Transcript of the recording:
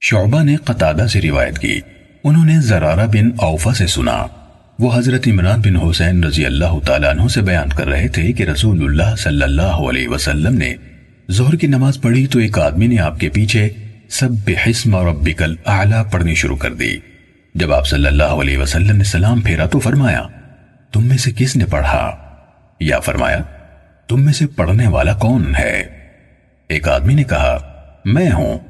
شعبہ نے قطادہ سے روایت کی۔ انہوں نے زرارہ بن اوفا سے سنا۔ وہ حضرت عمران بن حسین رضی اللہ تعالیٰ عنہ سے بیان کر رہے تھے کہ رسول اللہ صلی اللہ علیہ وسلم نے ظہر کی نماز پڑھی تو ایک آدمی نے آپ کے پیچھے سب بحسم ربک الاعلی پڑھنی شروع کر دی۔ جب آپ صلی اللہ علیہ وسلم نے سلام پھیرا تو فرمایا، تم میں سے کس نے پڑھا؟ یا فرمایا، تم میں سے پڑھنے والا کون ہے؟ ایک آدمی نے کہا، میں ہوں۔